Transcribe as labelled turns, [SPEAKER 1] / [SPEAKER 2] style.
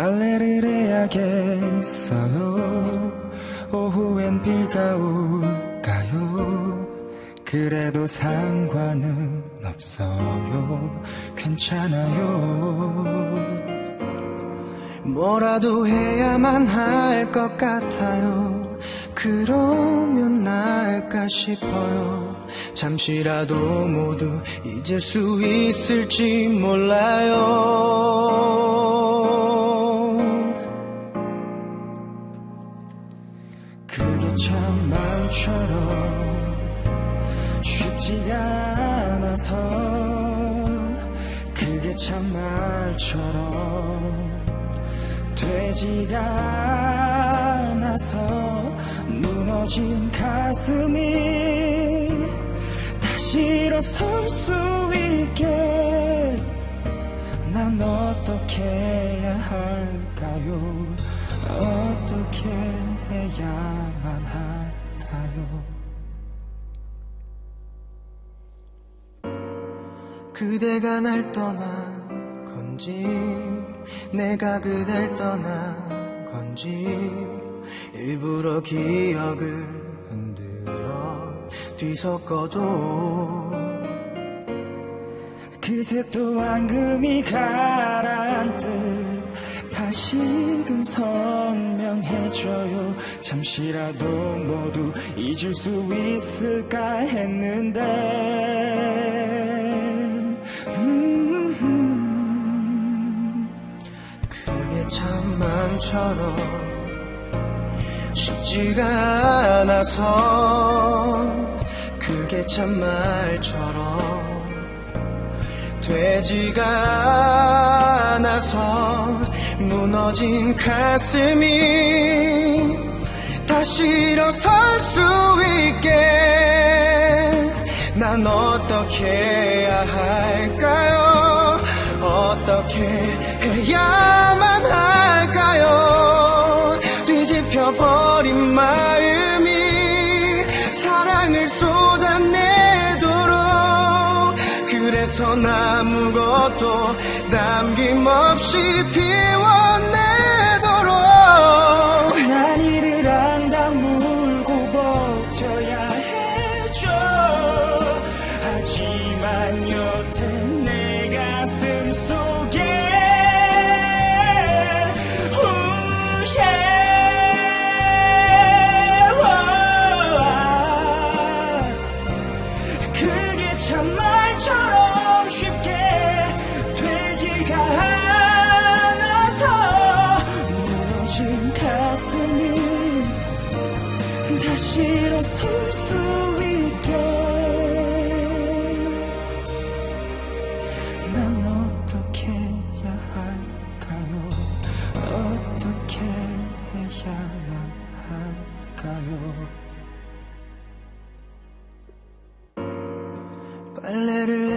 [SPEAKER 1] 빨래를 해야겠어요 오후엔 비가 올까요 그래도 상관은 없어요 괜찮아요
[SPEAKER 2] 뭐라도 해야만 할 것 같아요. 그러면 나을까 싶어요. 잠시라도 모두 잊을 수 있을지 몰라요.
[SPEAKER 1] 그게 참 마음처럼 쉽지가 않아서 그게 참 말처럼 되지가 않아서 무너진 가슴이 다시 일어설 수 있게 난 어떻게 해야 할까요
[SPEAKER 2] 그대가 날 떠난 건지 내가 그댈 떠난 건지 일부러 기억을 흔들어 뒤섞어도
[SPEAKER 1] 그새 또 앙금이 가라앉듯 다시금 선명해져요. 잠시라도 모두 잊을 수 있을까 했는데
[SPEAKER 2] 참 마음처럼 쉽지가 않아서 그게 참 말처럼 되지가 않아서 무너진 가슴이 다시 일어설 수 있게 난 어떻게 해야 할까요? 어떻게 해야 그래서 아무것도 남김없이 피워내도록.
[SPEAKER 1] 난 이를 한다 물고 버텨야 해줘. 하지만 여태 내 가슴 속에 후회 그게 참 말처럼 쉽게 되지가 않아서 무너진 가슴이 다시 일어설 수 있게. 난 어떻게 해야 할까요? 어떻게 해야만 할까요?
[SPEAKER 2] 빨래를